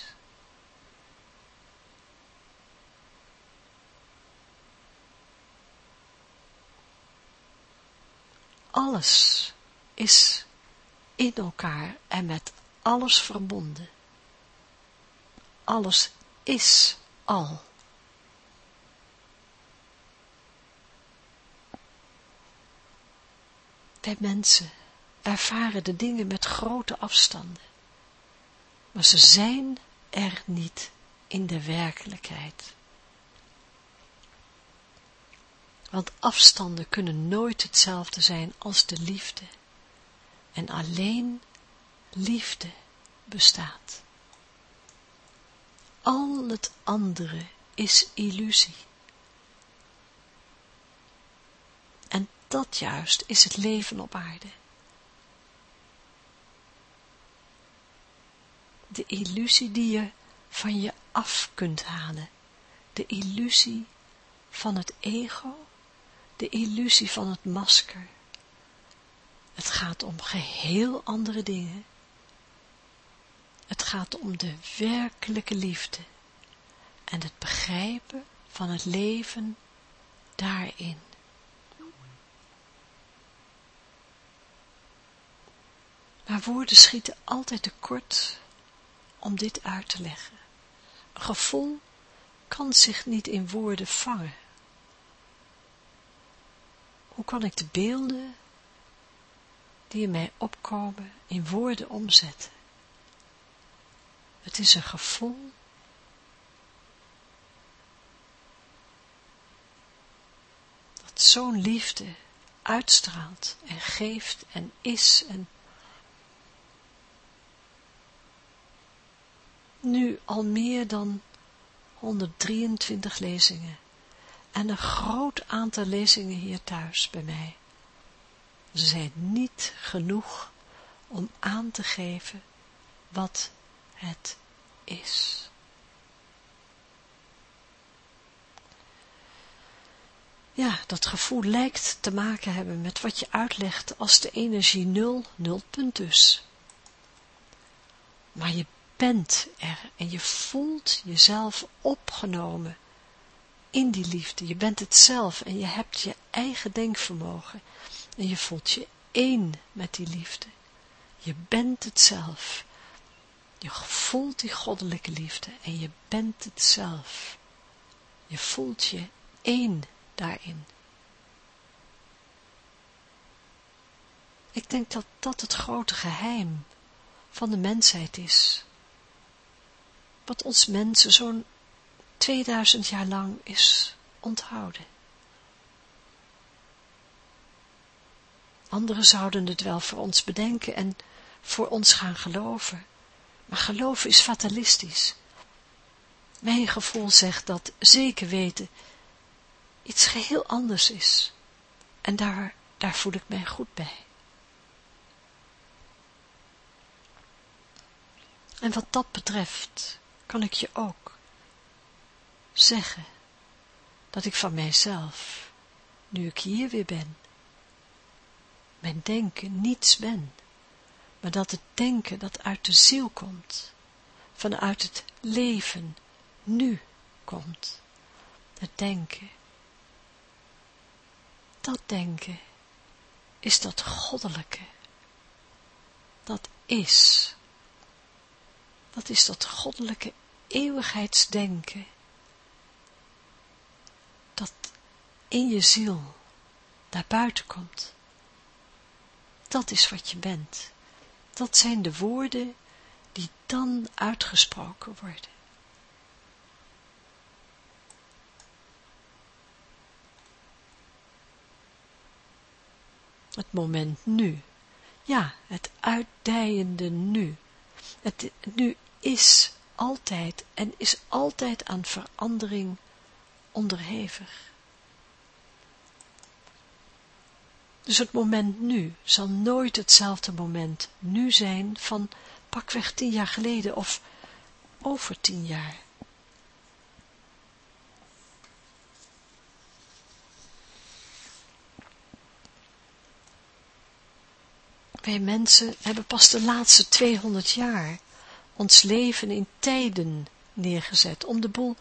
[SPEAKER 1] Alles is in elkaar en met alles verbonden. Alles is al. Wij mensen ervaren de dingen met grote afstanden, maar ze zijn er niet in de werkelijkheid. Want afstanden kunnen nooit hetzelfde zijn als de liefde. En alleen liefde bestaat. Al het andere is illusie. En dat juist is het leven op aarde. De illusie die je van je af kunt halen. De illusie van het ego. De illusie van het masker. Het gaat om geheel andere dingen. Het gaat om de werkelijke liefde en het begrijpen van het leven daarin. Maar woorden schieten altijd tekort om dit uit te leggen. Een gevoel kan zich niet in woorden vangen. Hoe kan ik de beelden die in mij opkomen in woorden omzetten? Het is een gevoel dat zo'n liefde uitstraalt en geeft en is en nu al meer dan 123 lezingen en een groot aantal lezingen hier thuis bij mij. Ze zijn niet genoeg om aan te geven wat het is. Ja, dat gevoel lijkt te maken hebben met wat je uitlegt als de energie nul, nulpunt dus. Maar je bent er en je voelt jezelf opgenomen in die liefde. Je bent het zelf en je hebt je eigen denkvermogen en je voelt je één met die liefde. Je bent het zelf. Je voelt die goddelijke liefde en je bent het zelf. Je voelt je één daarin. Ik denk dat dat het grote geheim van de mensheid is. Wat ons mensen zo'n 2000 jaar lang is onthouden. Anderen zouden het wel voor ons bedenken en voor ons gaan geloven. Maar geloven is fatalistisch. Mijn gevoel zegt dat zeker weten iets geheel anders is. En daar, daar voel ik mij goed bij. En wat dat betreft kan ik je ook zeggen dat ik van mijzelf, nu ik hier weer ben, mijn denken niets ben, maar dat het denken dat uit de ziel komt, vanuit het leven nu komt. Het denken. Dat denken is dat goddelijke. Dat is. Dat is dat goddelijke eeuwigheidsdenken. Dat in je ziel naar buiten komt. Dat is wat je bent. Dat zijn de woorden die dan uitgesproken worden. Het moment nu. Ja, het uitdijende nu. Het nu is altijd en is altijd aan verandering onderhevig. Dus het moment nu zal nooit hetzelfde moment nu zijn van pakweg tien jaar geleden of over tien jaar. Wij mensen hebben pas de laatste 200 jaar ons leven in tijden neergezet om de boel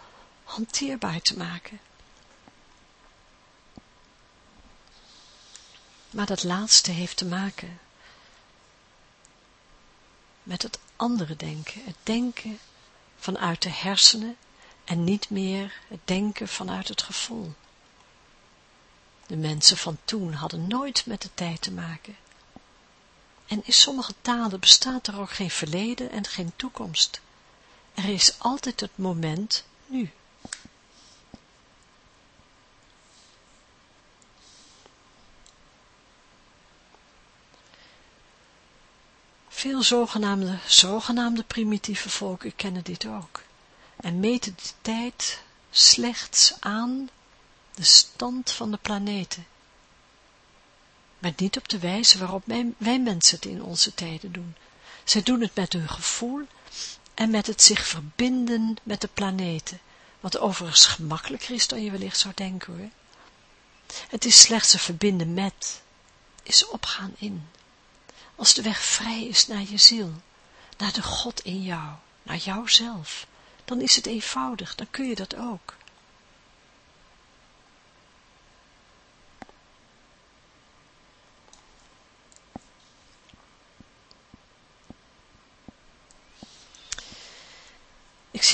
[SPEAKER 1] hanteerbaar te maken. Maar dat laatste heeft te maken met het andere denken, het denken vanuit de hersenen en niet meer het denken vanuit het gevoel. De mensen van toen hadden nooit met de tijd te maken. En in sommige talen bestaat er ook geen verleden en geen toekomst. Er is altijd het moment nu. Veel zogenaamde, zogenaamde primitieve volken kennen dit ook en meten de tijd slechts aan de stand van de planeten maar niet op de wijze waarop wij, mensen het in onze tijden doen. Zij doen het met hun gevoel en met het zich verbinden met de planeten, wat overigens gemakkelijker is dan je wellicht zou denken hoor. Het is slechts een verbinden met, is opgaan in. Als de weg vrij is naar je ziel, naar de God in jou, naar jouzelf, dan is het eenvoudig, dan kun je dat ook.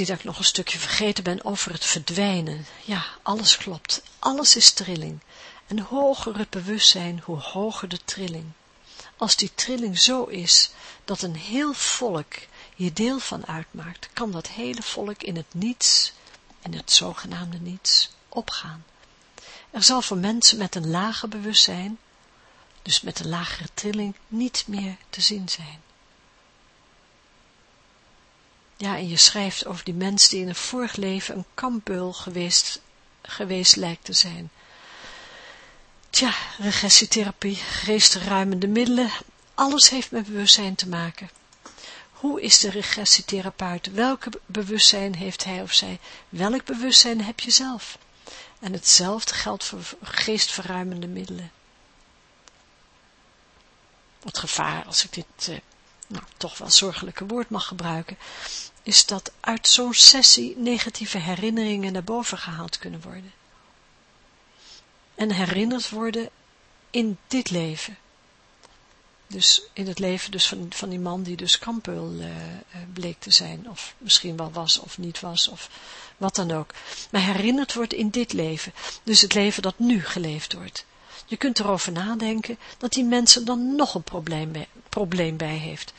[SPEAKER 1] Zie dat ik nog een stukje vergeten ben over het verdwijnen. Ja, alles klopt. Alles is trilling. En hoger het bewustzijn, hoe hoger de trilling. Als die trilling zo is, dat een heel volk hier deel van uitmaakt, kan dat hele volk in het niets, in het zogenaamde niets, opgaan. Er zal voor mensen met een lager bewustzijn, dus met een lagere trilling, niet meer te zien zijn. Ja, en je schrijft over die mens die in een vorig leven een kampbeul geweest, geweest lijkt te zijn. Tja, regressietherapie, geestruimende middelen, alles heeft met bewustzijn te maken. Hoe is de regressietherapeut? Welke bewustzijn heeft hij of zij? Welk bewustzijn heb je zelf? En hetzelfde geldt voor geestverruimende middelen. Het gevaar, als ik dit eh, nou, toch wel zorgelijke woord mag gebruiken, is dat uit zo'n sessie negatieve herinneringen naar boven gehaald kunnen worden. En herinnerd worden in dit leven. Dus in het leven dus van, van die man die dus kampul uh, bleek te zijn, of misschien wel was of niet was, of wat dan ook. Maar herinnerd wordt in dit leven, dus het leven dat nu geleefd wordt. Je kunt erover nadenken dat die mensen dan nog een probleem probleem bij heeft.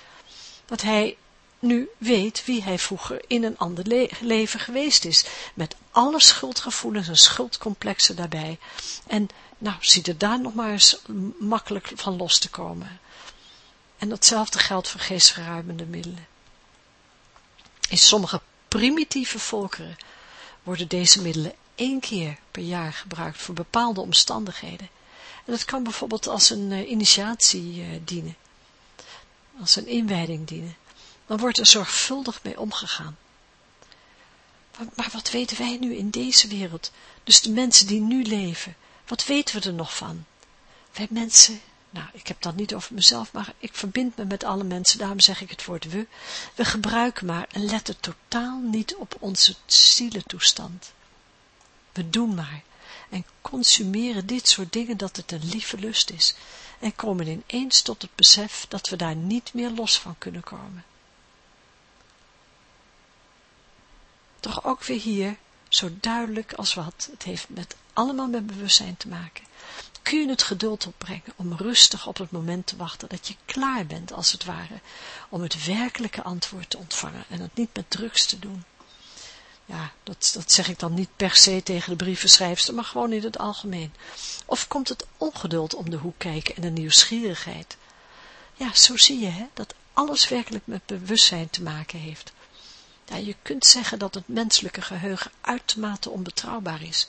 [SPEAKER 1] Dat hij nu weet wie hij vroeger in een ander leven geweest is, met alle schuldgevoelens en schuldcomplexen daarbij. En nou, ziet er daar nog maar eens makkelijk van los te komen. En datzelfde geldt voor geestverruimende middelen. In sommige primitieve volkeren worden deze middelen één keer per jaar gebruikt voor bepaalde omstandigheden. En dat kan bijvoorbeeld als een uh, initiatie uh, dienen, als een inwijding dienen. Dan wordt er zorgvuldig mee omgegaan. Maar, wat weten wij nu in deze wereld, dus de mensen die nu leven, wat weten we er nog van? Wij mensen nou, ik heb dat niet over mezelf, maar ik verbind me met alle mensen, daarom zeg ik het woord we. We gebruiken maar en letten totaal niet op onze zielentoestand. We doen maar en consumeren dit soort dingen dat het een lieve lust is en komen ineens tot het besef dat we daar niet meer los van kunnen komen. Toch ook weer hier, zo duidelijk als wat, het heeft met allemaal met bewustzijn te maken kun je het geduld opbrengen om rustig op het moment te wachten dat je klaar bent, als het ware, om het werkelijke antwoord te ontvangen en het niet met drugs te doen. Ja, dat, dat zeg ik dan niet per se tegen de brievenschrijfster, maar gewoon in het algemeen. Of komt het ongeduld om de hoek kijken en de nieuwsgierigheid? Ja, zo zie je, hè, dat alles werkelijk met bewustzijn te maken heeft. Ja, je kunt zeggen dat het menselijke geheugen uitermate onbetrouwbaar is,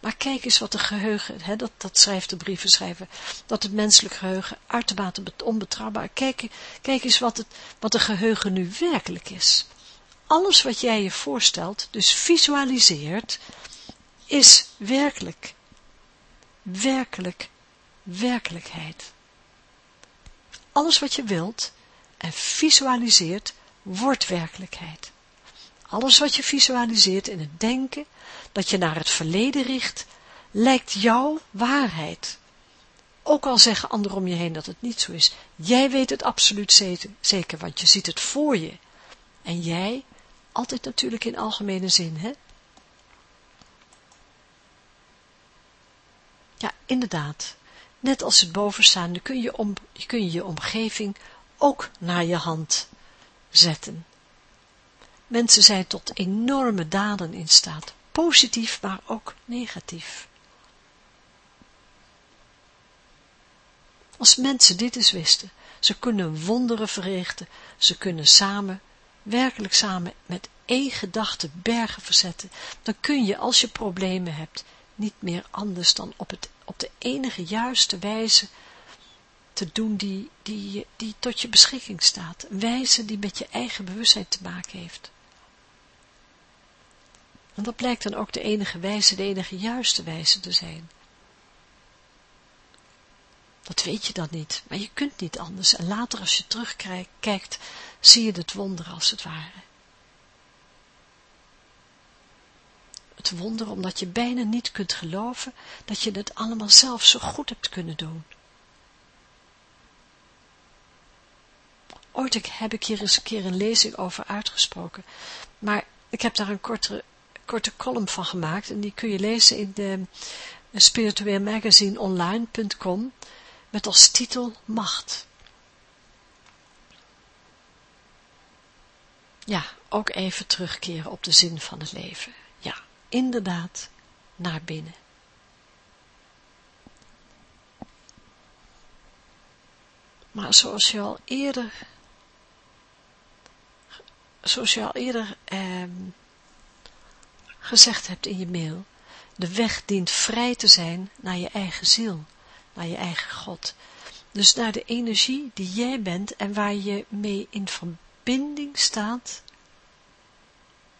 [SPEAKER 1] maar kijk eens wat de geheugen, hè, dat, dat schrijft de brievenschrijver, dat het menselijk geheugen uitermate onbetrouwbaar. Kijk, kijk eens wat, het, wat de geheugen nu werkelijk is. Alles wat jij je voorstelt, dus visualiseert, is werkelijk. Werkelijk, werkelijkheid. Alles wat je wilt en visualiseert, wordt werkelijkheid. Alles wat je visualiseert in het denken, dat je naar het verleden richt, lijkt jouw waarheid. Ook al zeggen anderen om je heen dat het niet zo is. Jij weet het absoluut zeker, want je ziet het voor je. En jij, altijd natuurlijk in algemene zin, hè? Ja, inderdaad. Net als het bovenstaande kun je, om, kun je je omgeving ook naar je hand zetten. Mensen zijn tot enorme daden in staat, positief, maar ook negatief. Als mensen dit eens wisten, ze kunnen wonderen verrichten, ze kunnen samen, werkelijk samen, met één gedachte bergen verzetten, dan kun je, als je problemen hebt, niet meer anders dan op, het, op de enige juiste wijze te doen die, die, die tot je beschikking staat. Een wijze die met je eigen bewustzijn te maken heeft. Want dat blijkt dan ook de enige wijze, de enige juiste wijze te zijn. Dat weet je dan niet, maar je kunt niet anders. En later als je terugkijkt, zie je het wonder als het ware. Het wonder omdat je bijna niet kunt geloven dat je het allemaal zelf zo goed hebt kunnen doen. Ooit heb ik hier eens een keer een lezing over uitgesproken, maar ik heb daar een kortere korte column van gemaakt en die kun je lezen in de spiritueel magazine online.com met als titel Macht. Ja, ook even terugkeren op de zin van het leven. Ja, inderdaad, naar binnen. Maar zoals je al eerder zoals je al eerder ehm, gezegd hebt in je mail, de weg dient vrij te zijn naar je eigen ziel, naar je eigen God. Dus naar de energie die jij bent en waar je mee in verbinding staat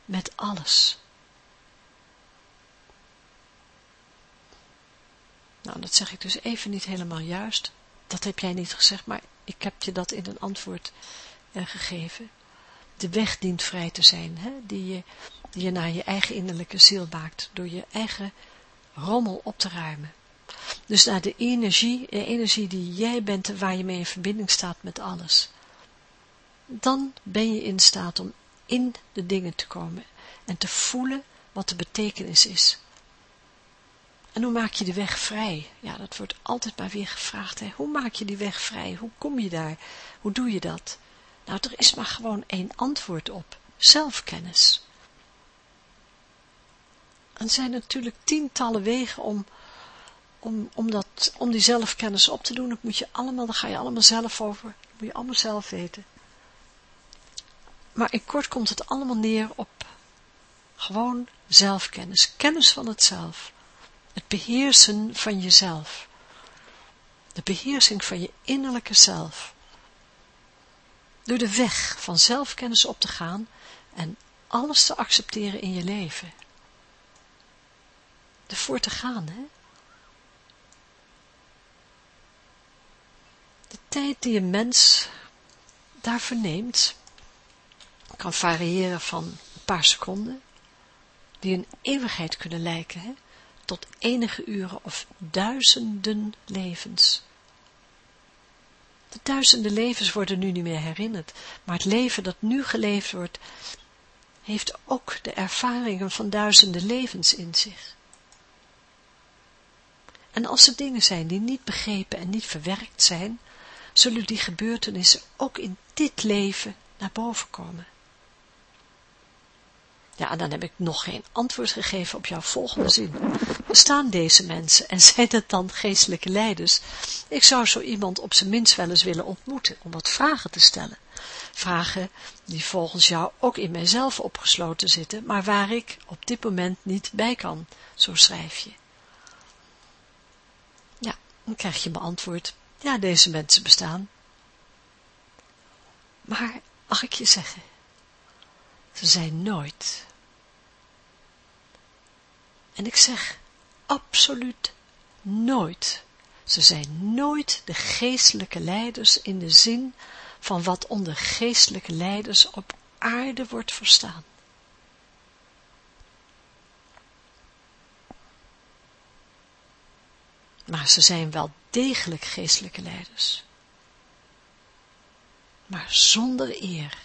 [SPEAKER 1] met alles. Nou, dat zeg ik dus even niet helemaal juist. Dat heb jij niet gezegd, maar ik heb je dat in een antwoord uh, gegeven. De weg dient vrij te zijn, hè? Die, je, je naar je eigen innerlijke ziel maakt, door je eigen rommel op te ruimen. Dus naar de energie, de energie die jij bent en waar je mee in verbinding staat met alles. Dan ben je in staat om in de dingen te komen en te voelen wat de betekenis is. En hoe maak je de weg vrij? Ja, dat wordt altijd maar weer gevraagd. Hè? Hoe maak je die weg vrij? Hoe kom je daar? Hoe doe je dat? Nou, er is maar gewoon één antwoord op. Zelfkennis. Er zijn natuurlijk tientallen wegen om, om, om, dat, om die zelfkennis op te doen. Dat moet je allemaal, daar ga je allemaal zelf over. Dat moet je allemaal zelf weten. Maar in kort komt het allemaal neer op gewoon zelfkennis. Kennis van het zelf. Het beheersen van jezelf. De beheersing van je innerlijke zelf. Door de weg van zelfkennis op te gaan en alles te accepteren in je leven. Ervoor te gaan, hè. De tijd die een mens daarvoor neemt, kan variëren van een paar seconden, die een eeuwigheid kunnen lijken, hè? tot enige uren of duizenden levens. De duizenden levens worden nu niet meer herinnerd, maar het leven dat nu geleefd wordt, heeft ook de ervaringen van duizenden levens in zich. En als er dingen zijn die niet begrepen en niet verwerkt zijn, zullen die gebeurtenissen ook in dit leven naar boven komen. Ja, dan heb ik nog geen antwoord gegeven op jouw volgende zin. Bestaan deze mensen en [laughs] zijn het dan geestelijke leiders? Ik zou zo iemand op zijn minst wel eens willen ontmoeten om wat vragen te stellen. Vragen die volgens jou ook in mijzelf opgesloten zitten, maar waar ik op dit moment niet bij kan, zo schrijf je. Ja, dan krijg je mijn antwoord. Ja, deze mensen bestaan. Maar, mag ik je zeggen, ze zijn nooit en ik zeg, absoluut nooit. Ze zijn nooit de geestelijke leiders in de zin van wat onder geestelijke leiders op aarde wordt verstaan. Maar ze zijn wel degelijk geestelijke leiders. Maar zonder eer.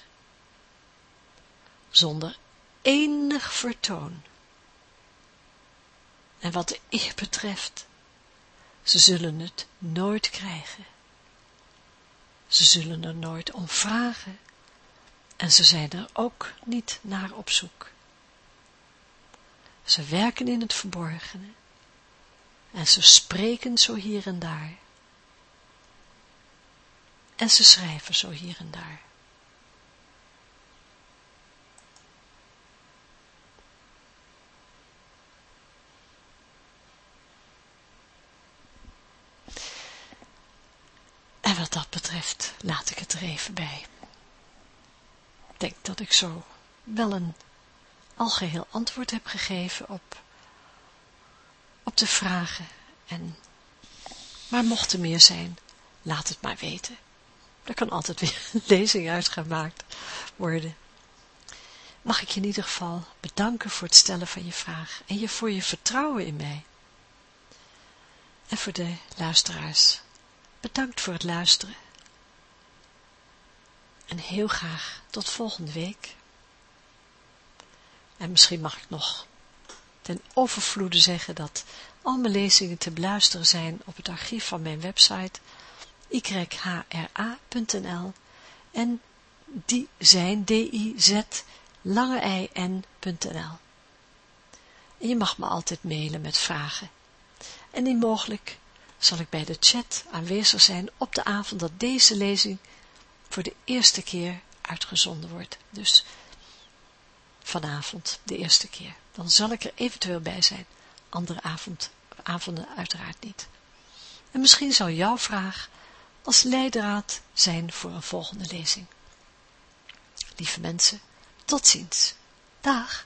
[SPEAKER 1] Zonder enig vertoon. En wat eer betreft, ze zullen het nooit krijgen. Ze zullen er nooit om vragen en ze zijn er ook niet naar op zoek. Ze werken in het verborgene en ze spreken zo hier en daar. En ze schrijven zo hier en daar. En wat dat betreft, laat ik het er even bij. Ik denk dat ik zo wel een algeheel antwoord heb gegeven op, op de vragen. En, maar mocht er meer zijn, laat het maar weten. Er kan altijd weer [laughs] een lezing uitgemaakt worden. Mag ik je in ieder geval bedanken voor het stellen van je vraag en je voor je vertrouwen in mij. En voor de luisteraars Bedankt voor het luisteren. En heel graag tot volgende week. En misschien mag ik nog ten overvloede zeggen dat al mijn lezingen te beluisteren zijn op het archief van mijn website yhra.nl en die zijn d-i-z lange n.nl. En je mag me altijd mailen met vragen. En die mogelijk zal ik bij de chat aanwezig zijn op de avond dat deze lezing voor de eerste keer uitgezonden wordt. Dus vanavond, de eerste keer. Dan zal ik er eventueel bij zijn, andere avond, avonden uiteraard niet. En misschien zou jouw vraag als leidraad zijn voor een volgende lezing. Lieve mensen, tot ziens. Dag.